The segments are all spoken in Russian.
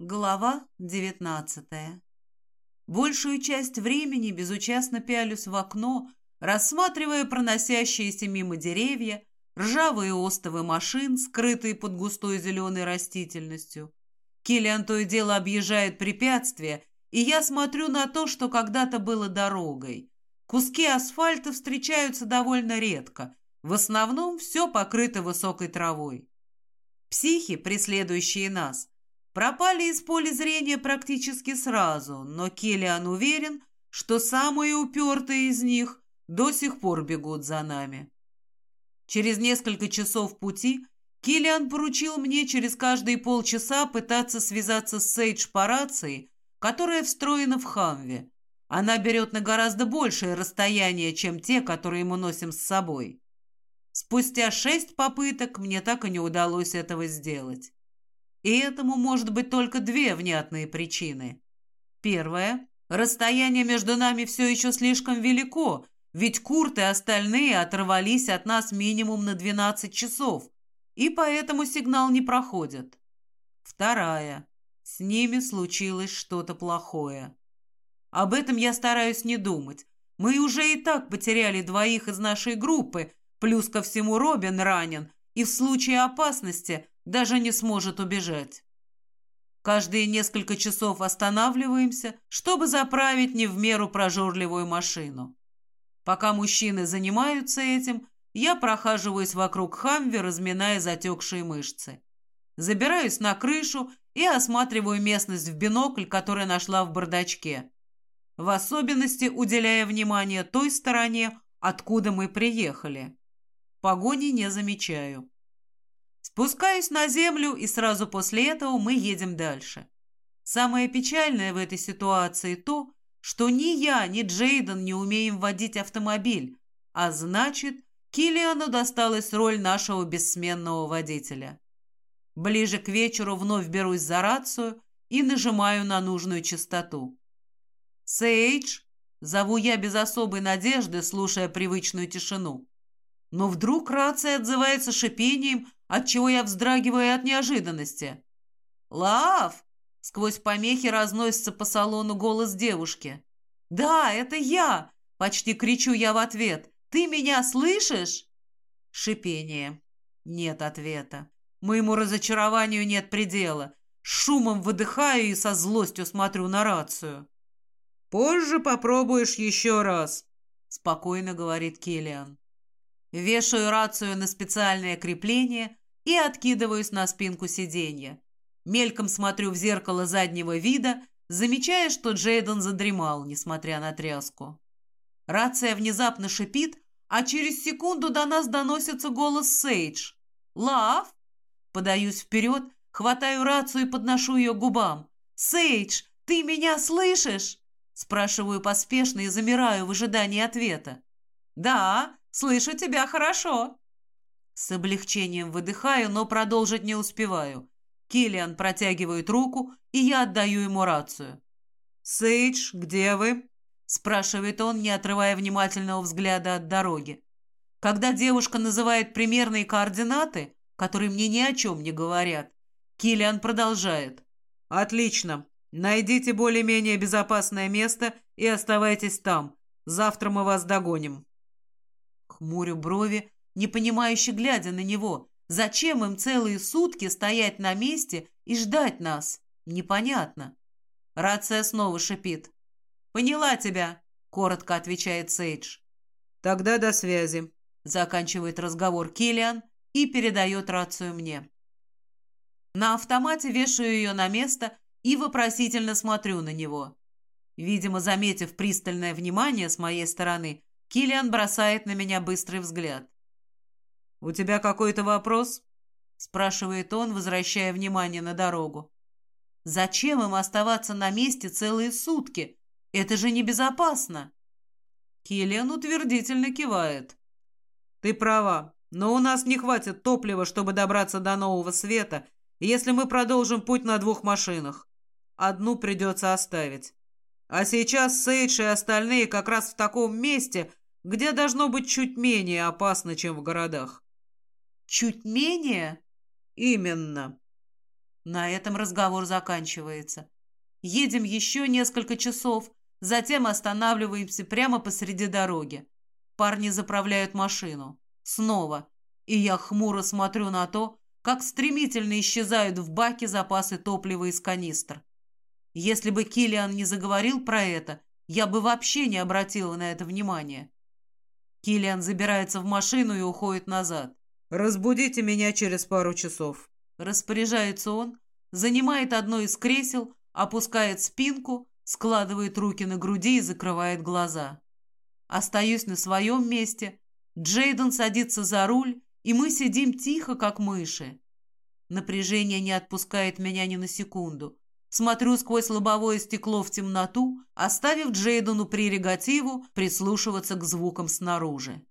Глава девятнадцатая. Большую часть времени безучастно пялюсь в окно, рассматривая проносящиеся мимо деревья, ржавые остовы машин, скрытые под густой зеленой растительностью. Киллиан то и дело объезжает препятствия, и я смотрю на то, что когда-то было дорогой. Куски асфальта встречаются довольно редко, в основном все покрыто высокой травой. Психи, преследующие нас – пропали из поля зрения практически сразу, но Келлиан уверен, что самые упертые из них до сих пор бегут за нами. Через несколько часов пути Киллиан поручил мне через каждые полчаса пытаться связаться с Сейдж по рации, которая встроена в Хамве. Она берет на гораздо большее расстояние, чем те, которые мы носим с собой. Спустя шесть попыток мне так и не удалось этого сделать. И этому может быть только две внятные причины. Первая – расстояние между нами все еще слишком велико, ведь Курт и остальные оторвались от нас минимум на 12 часов, и поэтому сигнал не проходит. Вторая – с ними случилось что-то плохое. Об этом я стараюсь не думать. Мы уже и так потеряли двоих из нашей группы, плюс ко всему Робин ранен, и в случае опасности – даже не сможет убежать. Каждые несколько часов останавливаемся, чтобы заправить не в меру прожорливую машину. Пока мужчины занимаются этим, я прохаживаюсь вокруг Хамви, разминая затекшие мышцы. Забираюсь на крышу и осматриваю местность в бинокль, который нашла в бардачке. В особенности уделяя внимание той стороне, откуда мы приехали. Погони не замечаю. Спускаюсь на землю, и сразу после этого мы едем дальше. Самое печальное в этой ситуации то, что ни я, ни Джейден не умеем водить автомобиль, а значит, Киллиану досталась роль нашего бессменного водителя. Ближе к вечеру вновь берусь за рацию и нажимаю на нужную частоту. «Сейдж!» — зову я без особой надежды, слушая привычную тишину. Но вдруг рация отзывается шипением, отчего я вздрагиваю от неожиданности. «Лав!» — сквозь помехи разносится по салону голос девушки. «Да, это я!» — почти кричу я в ответ. «Ты меня слышишь?» Шипение. Нет ответа. Моему разочарованию нет предела. Шумом выдыхаю и со злостью смотрю на рацию. «Позже попробуешь еще раз», — спокойно говорит Киллиан. Вешаю рацию на специальное крепление и откидываюсь на спинку сиденья. Мельком смотрю в зеркало заднего вида, замечая, что Джейден задремал, несмотря на тряску. Рация внезапно шипит, а через секунду до нас доносится голос Сейдж. «Лав?» Подаюсь вперед, хватаю рацию и подношу ее губам. «Сейдж, ты меня слышишь?» Спрашиваю поспешно и замираю в ожидании ответа. «Да, слышу тебя хорошо». С облегчением выдыхаю, но продолжить не успеваю. Киллиан протягивает руку, и я отдаю ему рацию. «Сейдж, где вы?» – спрашивает он, не отрывая внимательного взгляда от дороги. Когда девушка называет примерные координаты, которые мне ни о чем не говорят, Киллиан продолжает. «Отлично. Найдите более-менее безопасное место и оставайтесь там. Завтра мы вас догоним». Хмурю брови, непонимающе глядя на него. Зачем им целые сутки стоять на месте и ждать нас? Непонятно. Рация снова шипит. «Поняла тебя», — коротко отвечает Сейдж. «Тогда до связи», — заканчивает разговор Киллиан и передает рацию мне. На автомате вешаю ее на место и вопросительно смотрю на него. Видимо, заметив пристальное внимание с моей стороны, Киллиан бросает на меня быстрый взгляд. «У тебя какой-то вопрос?» – спрашивает он, возвращая внимание на дорогу. «Зачем им оставаться на месте целые сутки? Это же небезопасно!» Киллиан утвердительно кивает. «Ты права, но у нас не хватит топлива, чтобы добраться до Нового Света, если мы продолжим путь на двух машинах. Одну придется оставить. А сейчас Сейдж и остальные как раз в таком месте – где должно быть чуть менее опасно, чем в городах. Чуть менее? Именно. На этом разговор заканчивается. Едем еще несколько часов, затем останавливаемся прямо посреди дороги. Парни заправляют машину. Снова. И я хмуро смотрю на то, как стремительно исчезают в баке запасы топлива из канистр. Если бы Килиан не заговорил про это, я бы вообще не обратила на это внимания. Килиан забирается в машину и уходит назад. «Разбудите меня через пару часов». Распоряжается он, занимает одно из кресел, опускает спинку, складывает руки на груди и закрывает глаза. Остаюсь на своем месте. Джейден садится за руль, и мы сидим тихо, как мыши. Напряжение не отпускает меня ни на секунду. Смотрю сквозь лобовое стекло в темноту, оставив Джейдену прерогативу прислушиваться к звукам снаружи.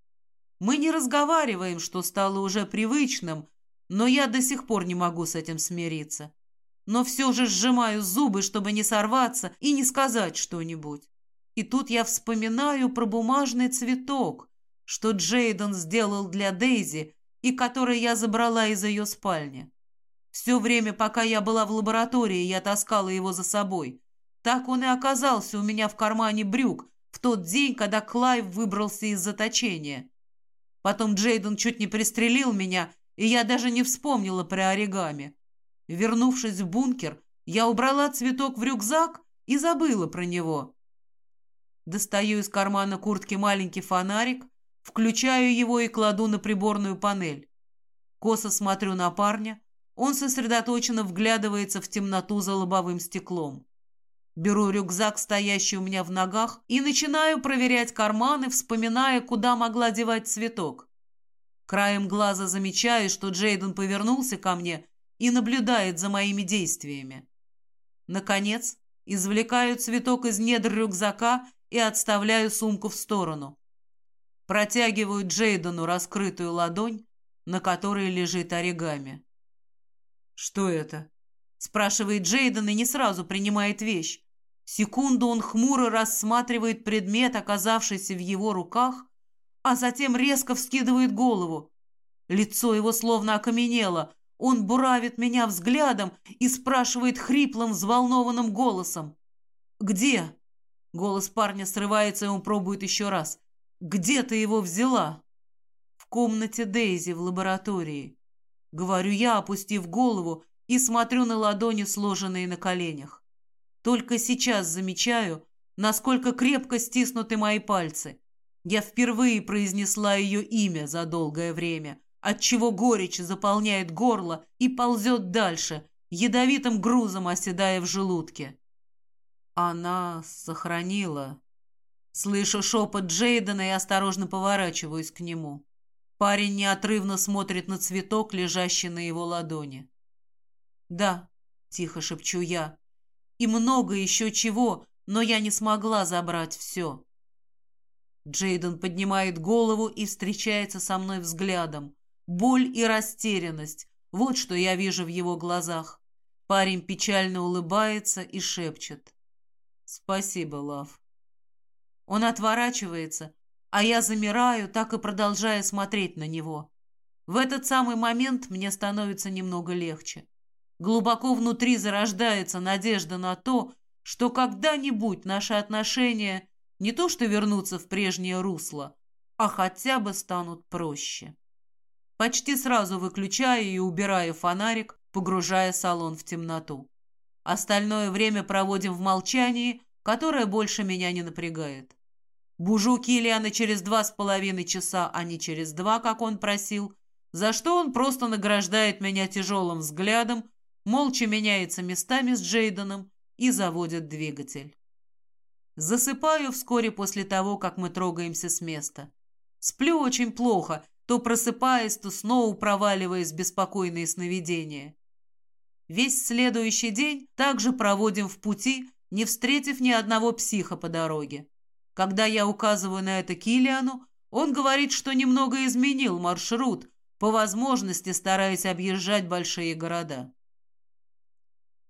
Мы не разговариваем, что стало уже привычным, но я до сих пор не могу с этим смириться. Но все же сжимаю зубы, чтобы не сорваться и не сказать что-нибудь. И тут я вспоминаю про бумажный цветок, что Джейден сделал для Дейзи и который я забрала из ее спальни. Все время, пока я была в лаборатории, я таскала его за собой. Так он и оказался у меня в кармане брюк в тот день, когда Клайв выбрался из заточения. Потом Джейден чуть не пристрелил меня, и я даже не вспомнила про оригами. Вернувшись в бункер, я убрала цветок в рюкзак и забыла про него. Достаю из кармана куртки маленький фонарик, включаю его и кладу на приборную панель. Косо смотрю на парня, он сосредоточенно вглядывается в темноту за лобовым стеклом. Беру рюкзак, стоящий у меня в ногах, и начинаю проверять карманы, вспоминая, куда могла девать цветок. Краем глаза замечаю, что Джейден повернулся ко мне и наблюдает за моими действиями. Наконец, извлекаю цветок из недр рюкзака и отставляю сумку в сторону. Протягиваю Джейдену раскрытую ладонь, на которой лежит оригами. «Что это?» — спрашивает Джейден и не сразу принимает вещь. Секунду он хмуро рассматривает предмет, оказавшийся в его руках, а затем резко вскидывает голову. Лицо его словно окаменело. Он буравит меня взглядом и спрашивает хриплым, взволнованным голосом. «Где?» Голос парня срывается, и он пробует еще раз. «Где ты его взяла?» «В комнате Дейзи в лаборатории». Говорю я, опустив голову, и смотрю на ладони, сложенные на коленях. Только сейчас замечаю, насколько крепко стиснуты мои пальцы. Я впервые произнесла ее имя за долгое время, отчего горечь заполняет горло и ползет дальше, ядовитым грузом оседая в желудке. Она сохранила. Слышу шепот Джейдена и осторожно поворачиваюсь к нему. Парень неотрывно смотрит на цветок, лежащий на его ладони. «Да», — тихо шепчу я, — «и много еще чего, но я не смогла забрать все». Джейден поднимает голову и встречается со мной взглядом. Боль и растерянность — вот что я вижу в его глазах. Парень печально улыбается и шепчет. «Спасибо, Лав». Он отворачивается, а я замираю, так и продолжая смотреть на него. В этот самый момент мне становится немного легче. Глубоко внутри зарождается надежда на то, что когда-нибудь наши отношения не то что вернутся в прежнее русло, а хотя бы станут проще. Почти сразу выключаю и убираю фонарик, погружая салон в темноту. Остальное время проводим в молчании, которое больше меня не напрягает. Бужу Килиана через два с половиной часа, а не через два, как он просил, за что он просто награждает меня тяжелым взглядом, молча меняется местами с Джейденом и заводит двигатель. Засыпаю вскоре после того, как мы трогаемся с места. Сплю очень плохо, то просыпаясь, то снова проваливаясь в беспокойные сновидения. Весь следующий день также проводим в пути, не встретив ни одного психа по дороге. Когда я указываю на это Килиану, он говорит, что немного изменил маршрут, по возможности стараясь объезжать большие города.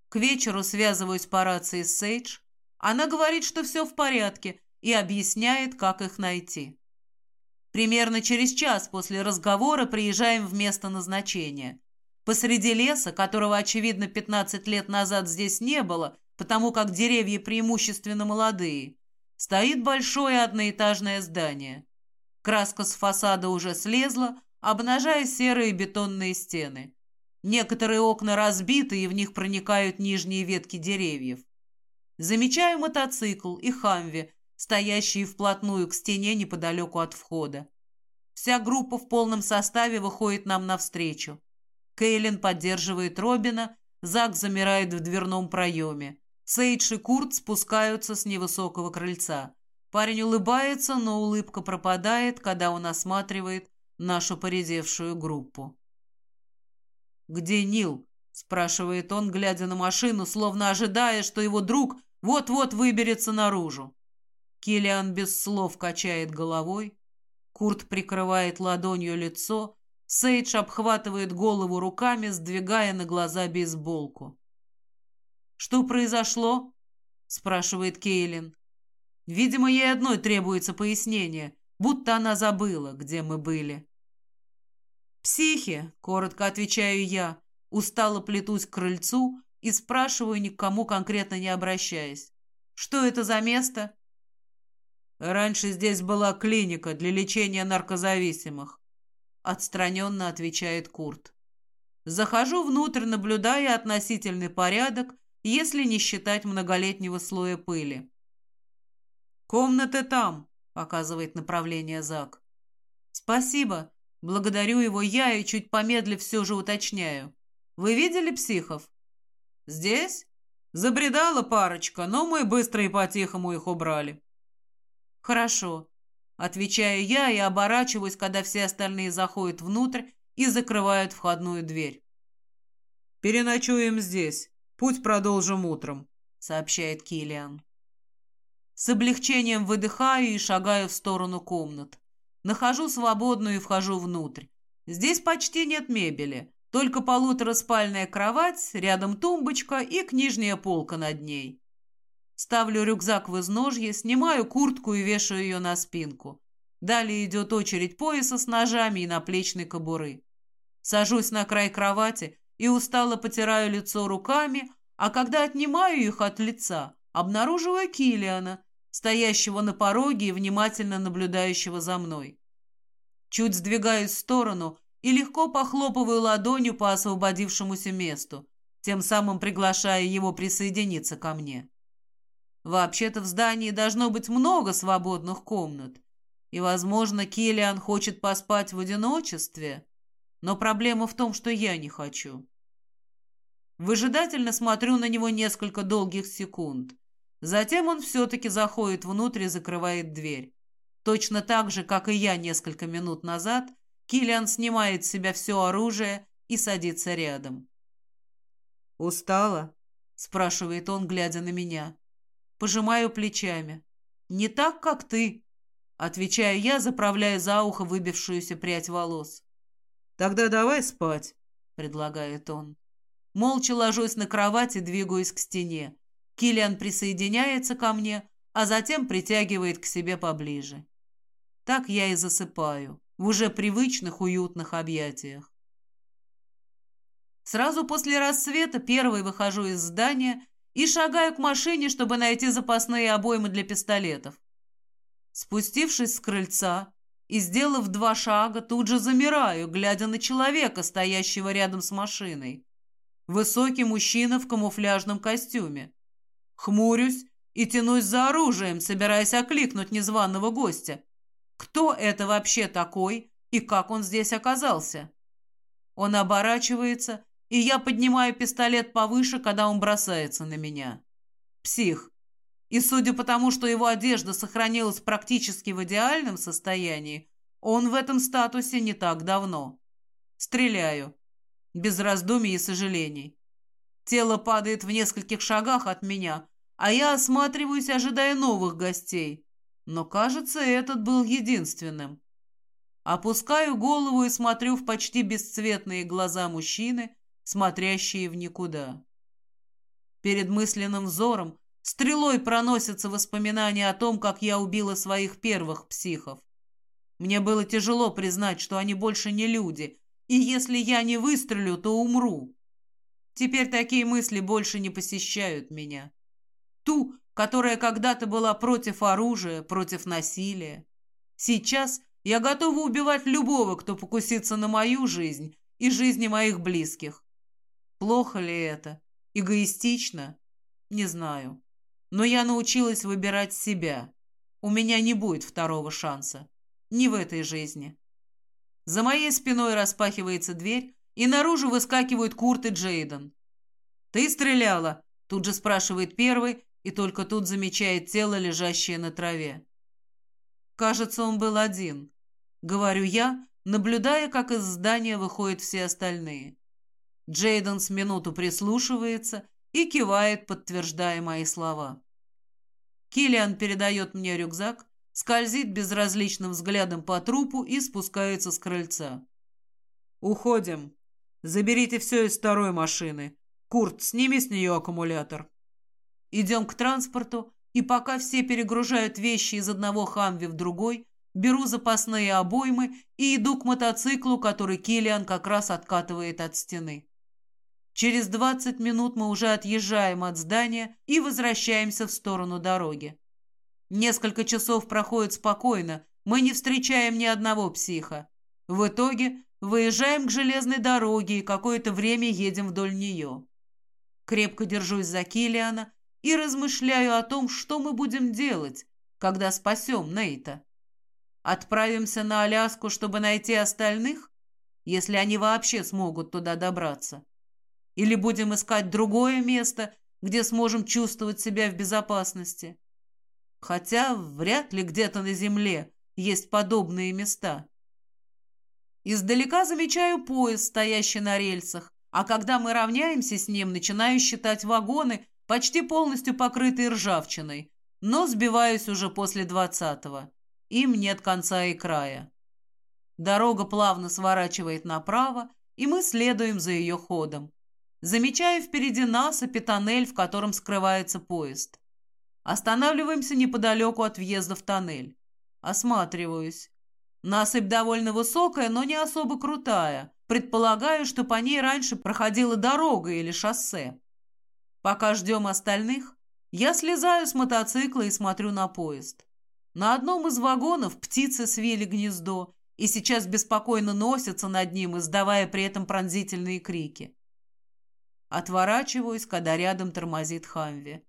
К вечеру связываюсь по рации с Сейдж. Она говорит, что все в порядке, и объясняет, как их найти. Примерно через час после разговора приезжаем в место назначения. Посреди леса, которого, очевидно, 15 лет назад здесь не было, потому как деревья преимущественно молодые, стоит большое одноэтажное здание. Краска с фасада уже слезла, обнажая серые бетонные стены. Некоторые окна разбиты, и в них проникают нижние ветки деревьев. Замечаю мотоцикл и хамви, стоящие вплотную к стене неподалеку от входа. Вся группа в полном составе выходит нам навстречу. Кейлин поддерживает Робина, Зак замирает в дверном проеме. Сейдж и Курт спускаются с невысокого крыльца. Парень улыбается, но улыбка пропадает, когда он осматривает нашу поредевшую группу. «Где Нил?» – спрашивает он, глядя на машину, словно ожидая, что его друг вот-вот выберется наружу. Киллиан без слов качает головой. Курт прикрывает ладонью лицо. Сейдж обхватывает голову руками, сдвигая на глаза бейсболку. «Что произошло?» – спрашивает Кейлин. Видимо, ей одной требуется пояснение, будто она забыла, где мы были. «Психи», — коротко отвечаю я, устало плетусь к крыльцу и спрашиваю, никому конкретно не обращаясь. «Что это за место?» «Раньше здесь была клиника для лечения наркозависимых», — отстраненно отвечает Курт. Захожу внутрь, наблюдая относительный порядок, если не считать многолетнего слоя пыли. «Комнаты там», — показывает направление Зак. «Спасибо», Благодарю его я и, чуть помедлив, все же уточняю. Вы видели психов? Здесь? Забредала парочка, но мы быстро и по-тихому их убрали. Хорошо. Отвечаю я и оборачиваюсь, когда все остальные заходят внутрь и закрывают входную дверь. «Переночуем здесь. Путь продолжим утром», — сообщает Килиан. С облегчением выдыхаю и шагаю в сторону комнат. Нахожу свободную и вхожу внутрь. Здесь почти нет мебели, только полутораспальная кровать, рядом тумбочка и книжная полка над ней. Ставлю рюкзак в изножье, снимаю куртку и вешаю ее на спинку. Далее идет очередь пояса с ножами и наплечной кобуры. Сажусь на край кровати и устало потираю лицо руками, а когда отнимаю их от лица, обнаруживаю Килиана, стоящего на пороге и внимательно наблюдающего за мной. Чуть сдвигаюсь в сторону и легко похлопываю ладонью по освободившемуся месту, тем самым приглашая его присоединиться ко мне. Вообще-то в здании должно быть много свободных комнат, и, возможно, Киллиан хочет поспать в одиночестве, но проблема в том, что я не хочу. Выжидательно смотрю на него несколько долгих секунд – Затем он все-таки заходит внутрь и закрывает дверь. Точно так же, как и я несколько минут назад, Киллиан снимает с себя все оружие и садится рядом. «Устала?» – спрашивает он, глядя на меня. Пожимаю плечами. «Не так, как ты», – отвечаю я, заправляя за ухо выбившуюся прядь волос. «Тогда давай спать», – предлагает он. Молча ложусь на кровать и двигаюсь к стене. Килиан присоединяется ко мне, а затем притягивает к себе поближе. Так я и засыпаю, в уже привычных уютных объятиях. Сразу после рассвета первый выхожу из здания и шагаю к машине, чтобы найти запасные обоймы для пистолетов. Спустившись с крыльца и сделав два шага, тут же замираю, глядя на человека, стоящего рядом с машиной. Высокий мужчина в камуфляжном костюме. Хмурюсь и тянусь за оружием, собираясь окликнуть незваного гостя. Кто это вообще такой и как он здесь оказался? Он оборачивается, и я поднимаю пистолет повыше, когда он бросается на меня. Псих. И судя по тому, что его одежда сохранилась практически в идеальном состоянии, он в этом статусе не так давно. Стреляю. Без раздумий и сожалений. Тело падает в нескольких шагах от меня, а я осматриваюсь, ожидая новых гостей. Но, кажется, этот был единственным. Опускаю голову и смотрю в почти бесцветные глаза мужчины, смотрящие в никуда. Перед мысленным взором стрелой проносятся воспоминания о том, как я убила своих первых психов. Мне было тяжело признать, что они больше не люди, И если я не выстрелю, то умру. Теперь такие мысли больше не посещают меня. Ту, которая когда-то была против оружия, против насилия. Сейчас я готова убивать любого, кто покусится на мою жизнь и жизни моих близких. Плохо ли это? Эгоистично? Не знаю. Но я научилась выбирать себя. У меня не будет второго шанса. Не в этой жизни. За моей спиной распахивается дверь, и наружу выскакивают Курт и Джейден. «Ты стреляла?» – тут же спрашивает первый, и только тут замечает тело, лежащее на траве. Кажется, он был один. Говорю я, наблюдая, как из здания выходят все остальные. Джейден с минуту прислушивается и кивает, подтверждая мои слова. Киллиан передает мне рюкзак, скользит безразличным взглядом по трупу и спускается с крыльца. «Уходим. Заберите все из второй машины. Курт, сними с нее аккумулятор». Идем к транспорту, и пока все перегружают вещи из одного хамви в другой, беру запасные обоймы и иду к мотоциклу, который Киллиан как раз откатывает от стены. Через двадцать минут мы уже отъезжаем от здания и возвращаемся в сторону дороги. Несколько часов проходит спокойно, мы не встречаем ни одного психа. В итоге выезжаем к железной дороге и какое-то время едем вдоль нее. Крепко держусь за Килиана и размышляю о том, что мы будем делать, когда спасем Нейта. Отправимся на Аляску, чтобы найти остальных, если они вообще смогут туда добраться. Или будем искать другое место, где сможем чувствовать себя в безопасности. Хотя вряд ли где-то на земле есть подобные места. Издалека замечаю поезд, стоящий на рельсах, а когда мы равняемся с ним, начинаю считать вагоны, почти полностью покрытые ржавчиной, но сбиваюсь уже после двадцатого. Им нет конца и края. Дорога плавно сворачивает направо, и мы следуем за ее ходом. Замечаю впереди насыпь и тоннель, в котором скрывается поезд. Останавливаемся неподалеку от въезда в тоннель. Осматриваюсь. Насыпь довольно высокая, но не особо крутая. Предполагаю, что по ней раньше проходила дорога или шоссе. Пока ждем остальных, я слезаю с мотоцикла и смотрю на поезд. На одном из вагонов птицы свели гнездо и сейчас беспокойно носятся над ним, издавая при этом пронзительные крики. Отворачиваюсь, когда рядом тормозит Хамви.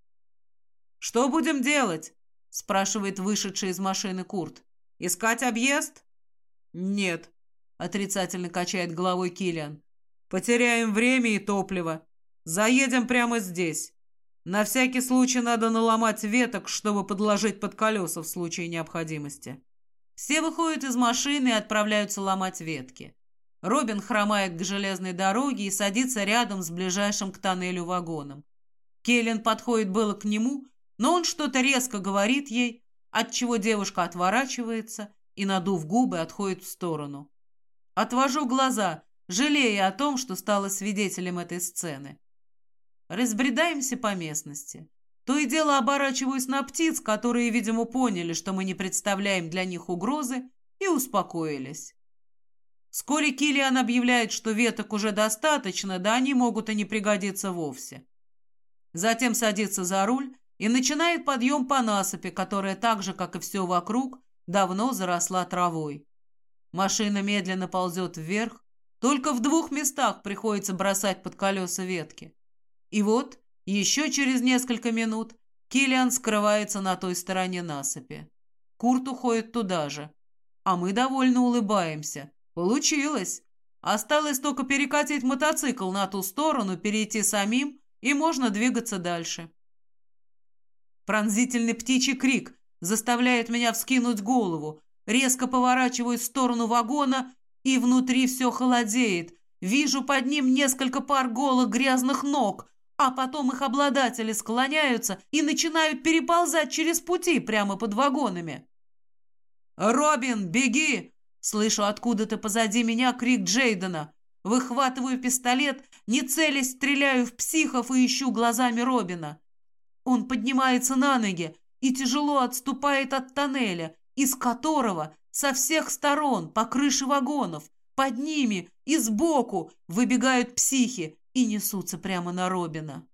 «Что будем делать?» – спрашивает вышедший из машины Курт. «Искать объезд?» «Нет», – отрицательно качает головой Киллиан. «Потеряем время и топливо. Заедем прямо здесь. На всякий случай надо наломать веток, чтобы подложить под колеса в случае необходимости». Все выходят из машины и отправляются ломать ветки. Робин хромает к железной дороге и садится рядом с ближайшим к тоннелю вагоном. Келлен подходит было к нему, но он что-то резко говорит ей, отчего девушка отворачивается и, надув губы, отходит в сторону. Отвожу глаза, жалея о том, что стала свидетелем этой сцены. Разбредаемся по местности. То и дело оборачиваюсь на птиц, которые, видимо, поняли, что мы не представляем для них угрозы, и успокоились. Вскоре Килиан объявляет, что веток уже достаточно, да они могут и не пригодиться вовсе. Затем садится за руль и начинает подъем по насыпи, которая так же, как и все вокруг, давно заросла травой. Машина медленно ползет вверх, только в двух местах приходится бросать под колеса ветки. И вот, еще через несколько минут, Килиан скрывается на той стороне насыпи. Курт уходит туда же, а мы довольно улыбаемся – Получилось. Осталось только перекатить мотоцикл на ту сторону, перейти самим, и можно двигаться дальше. Пронзительный птичий крик заставляет меня вскинуть голову. Резко поворачиваю в сторону вагона, и внутри все холодеет. Вижу под ним несколько пар голых грязных ног, а потом их обладатели склоняются и начинают переползать через пути прямо под вагонами. «Робин, беги!» Слышу откуда-то позади меня крик Джейдена. Выхватываю пистолет, не целясь, стреляю в психов и ищу глазами Робина. Он поднимается на ноги и тяжело отступает от тоннеля, из которого со всех сторон по крыше вагонов Под ними и сбоку выбегают психи и несутся прямо на Робина.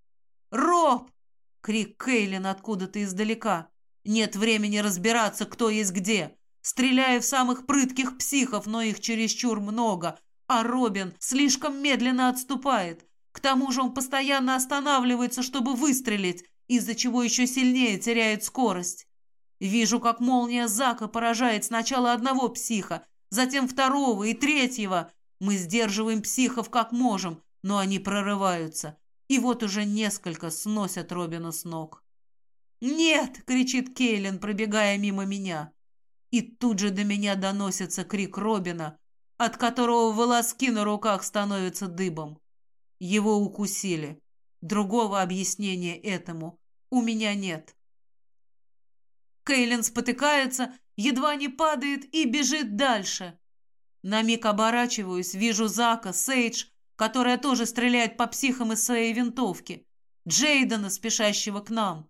«Роб!» — крик Кейлин откуда-то издалека. Нет времени разбираться, кто есть где. Стреляю в самых прытких психов, но их чересчур много, а Робин слишком медленно отступает. К тому же он постоянно останавливается, чтобы выстрелить, из-за чего еще сильнее теряет скорость. Вижу, как молния Зака поражает сначала одного психа, затем второго и третьего. Мы сдерживаем психов как можем, но они прорываются. И вот уже несколько сносят Робина с ног. «Нет!» — кричит Кейлин, пробегая мимо меня. И тут же до меня доносится крик Робина, от которого волоски на руках становятся дыбом. Его укусили. Другого объяснения этому у меня нет. Кейлин спотыкается, едва не падает и бежит дальше. На миг оборачиваюсь, вижу Зака, Сейдж, которая тоже стреляет по психам из своей винтовки, Джейдена, спешащего к нам.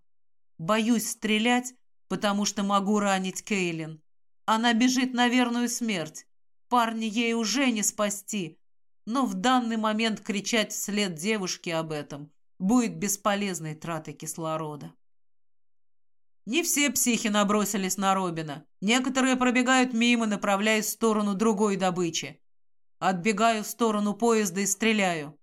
Боюсь стрелять, потому что могу ранить Кейлин. Она бежит на верную смерть. Парни ей уже не спасти. Но в данный момент кричать вслед девушке об этом будет бесполезной тратой кислорода. Не все психи набросились на Робина. Некоторые пробегают мимо, направляясь в сторону другой добычи. Отбегаю в сторону поезда и стреляю.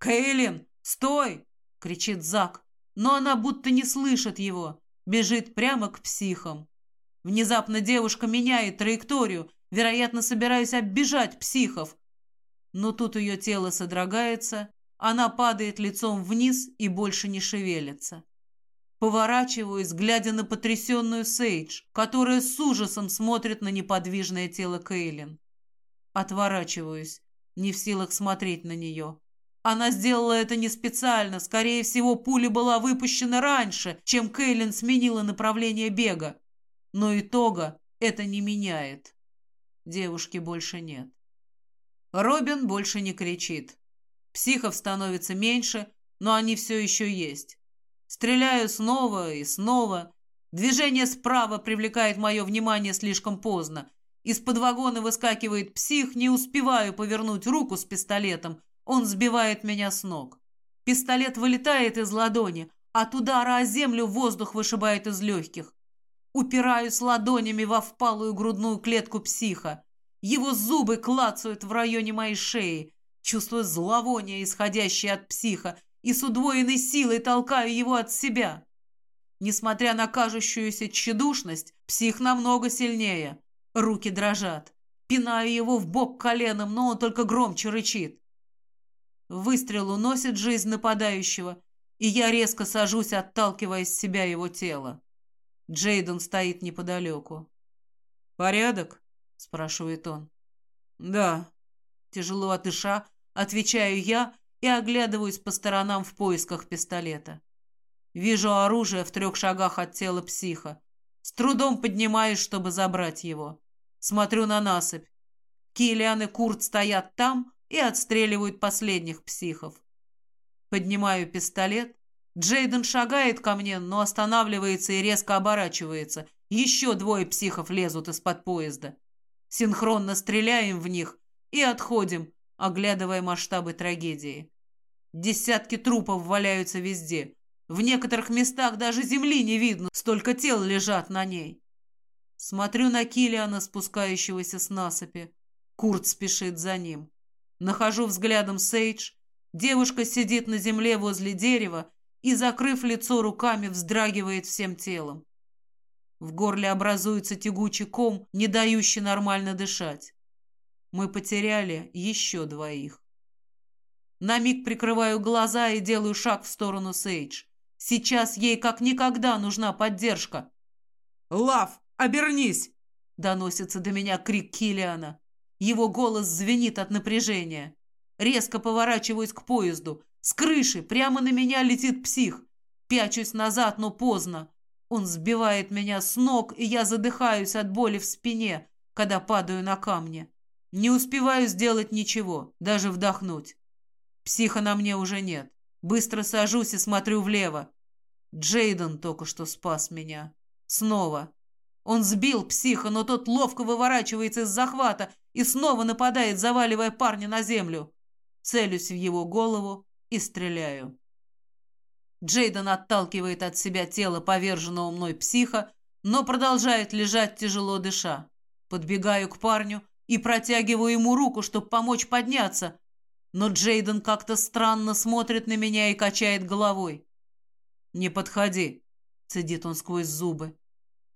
«Кейлин, стой!» — кричит Зак. Но она будто не слышит его, бежит прямо к психам. Внезапно девушка меняет траекторию, вероятно, собираясь оббежать психов. Но тут ее тело содрогается, она падает лицом вниз и больше не шевелится. Поворачиваюсь, глядя на потрясенную Сейдж, которая с ужасом смотрит на неподвижное тело Кейлин. Отворачиваюсь, не в силах смотреть на нее. Она сделала это не специально. Скорее всего, пуля была выпущена раньше, чем Кейлин сменила направление бега. Но итога это не меняет. Девушки больше нет. Робин больше не кричит. Психов становится меньше, но они все еще есть. Стреляю снова и снова. Движение справа привлекает мое внимание слишком поздно. Из-под вагона выскакивает псих, не успеваю повернуть руку с пистолетом. Он сбивает меня с ног. Пистолет вылетает из ладони, от удара о землю воздух вышибает из легких. Упираюсь ладонями во впалую грудную клетку психа. Его зубы клацают в районе моей шеи. Чувствую зловоние, исходящее от психа, и с удвоенной силой толкаю его от себя. Несмотря на кажущуюся тщедушность, псих намного сильнее. Руки дрожат. Пинаю его в бок коленом, но он только громче рычит. Выстрел уносит жизнь нападающего, и я резко сажусь, отталкивая с себя его тело. Джейден стоит неподалеку. «Порядок?» – спрашивает он. «Да». Тяжело отыша, отвечаю я и оглядываюсь по сторонам в поисках пистолета. Вижу оружие в трех шагах от тела психа. С трудом поднимаюсь, чтобы забрать его. Смотрю на насыпь. Киллиан и Курт стоят там и отстреливают последних психов. Поднимаю пистолет. Джейден шагает ко мне, но останавливается и резко оборачивается. Еще двое психов лезут из-под поезда. Синхронно стреляем в них и отходим, оглядывая масштабы трагедии. Десятки трупов валяются везде. В некоторых местах даже земли не видно, столько тел лежат на ней. Смотрю на Килиана, спускающегося с насыпи. Курт спешит за ним. Нахожу взглядом Сейдж. Девушка сидит на земле возле дерева и, закрыв лицо руками, вздрагивает всем телом. В горле образуется тягучий ком, не дающий нормально дышать. Мы потеряли еще двоих. На миг прикрываю глаза и делаю шаг в сторону Сейдж. Сейчас ей как никогда нужна поддержка. «Лав, обернись!» – доносится до меня крик Килиана. Его голос звенит от напряжения. Резко поворачиваюсь к поезду. С крыши прямо на меня летит псих. Пячусь назад, но поздно. Он сбивает меня с ног, и я задыхаюсь от боли в спине, когда падаю на камни. Не успеваю сделать ничего, даже вдохнуть. Психа на мне уже нет. Быстро сажусь и смотрю влево. Джейден только что спас меня. Снова. Он сбил психа, но тот ловко выворачивается из захвата и снова нападает, заваливая парня на землю. Целюсь в его голову и стреляю. Джейден отталкивает от себя тело поверженного мной психа, но продолжает лежать тяжело дыша. Подбегаю к парню и протягиваю ему руку, чтобы помочь подняться, но Джейден как-то странно смотрит на меня и качает головой. «Не подходи», — цедит он сквозь зубы.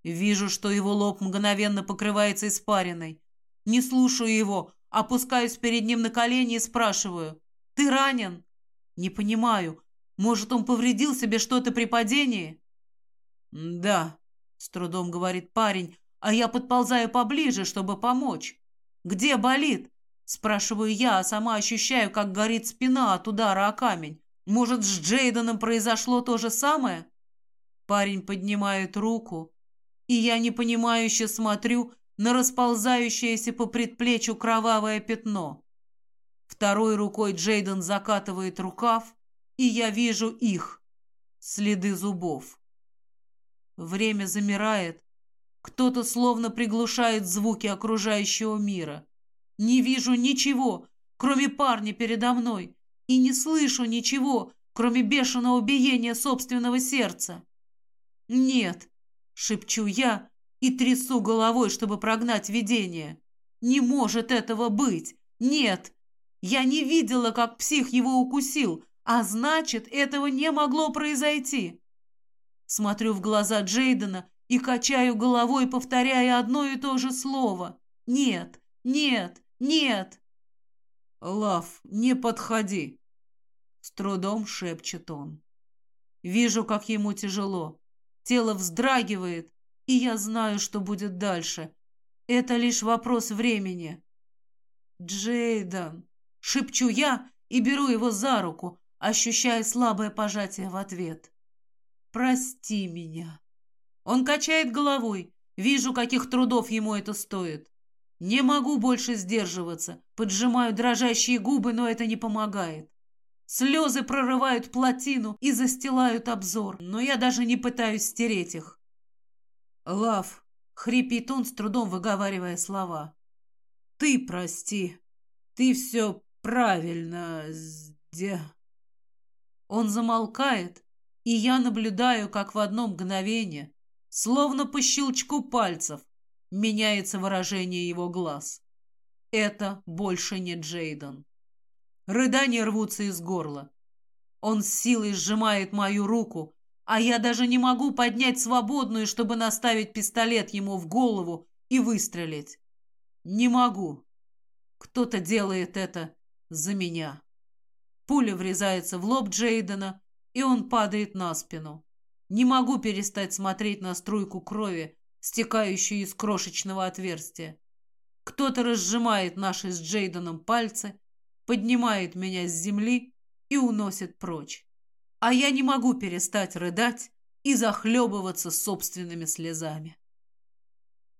Вижу, что его лоб мгновенно покрывается испариной. Не слушаю его, опускаюсь перед ним на колени и спрашиваю. «Ты ранен?» «Не понимаю. Может, он повредил себе что-то при падении?» «Да», — с трудом говорит парень, а я подползаю поближе, чтобы помочь. «Где болит?» — спрашиваю я, а сама ощущаю, как горит спина от удара о камень. «Может, с Джейденом произошло то же самое?» Парень поднимает руку, и я непонимающе смотрю на расползающееся по предплечью кровавое пятно. Второй рукой Джейден закатывает рукав, и я вижу их, следы зубов. Время замирает, кто-то словно приглушает звуки окружающего мира. Не вижу ничего, кроме парня передо мной, и не слышу ничего, кроме бешеного биения собственного сердца. «Нет», — шепчу я и трясу головой, чтобы прогнать видение. «Не может этого быть! Нет! Я не видела, как псих его укусил, а значит, этого не могло произойти!» Смотрю в глаза Джейдена и качаю головой, повторяя одно и то же слово. «Нет! Нет! Нет!» «Лав, не подходи!» С трудом шепчет он. Вижу, как ему тяжело. Тело вздрагивает, и я знаю, что будет дальше. Это лишь вопрос времени. «Джейдан!» — шепчу я и беру его за руку, ощущая слабое пожатие в ответ. «Прости меня!» Он качает головой. Вижу, каких трудов ему это стоит. Не могу больше сдерживаться. Поджимаю дрожащие губы, но это не помогает. Слезы прорывают плотину и застилают обзор, но я даже не пытаюсь стереть их. «Лав», — хрипит он, с трудом выговаривая слова. «Ты прости. Ты все правильно сде...» Он замолкает, и я наблюдаю, как в одно мгновение, словно по щелчку пальцев, меняется выражение его глаз. Это больше не Джейден. Рыдания рвутся из горла. Он с силой сжимает мою руку, а я даже не могу поднять свободную, чтобы наставить пистолет ему в голову и выстрелить. Не могу. Кто-то делает это за меня. Пуля врезается в лоб Джейдена, и он падает на спину. Не могу перестать смотреть на струйку крови, стекающую из крошечного отверстия. Кто-то разжимает наши с Джейденом пальцы, поднимает меня с земли и уносит прочь. А я не могу перестать рыдать и захлебываться собственными слезами.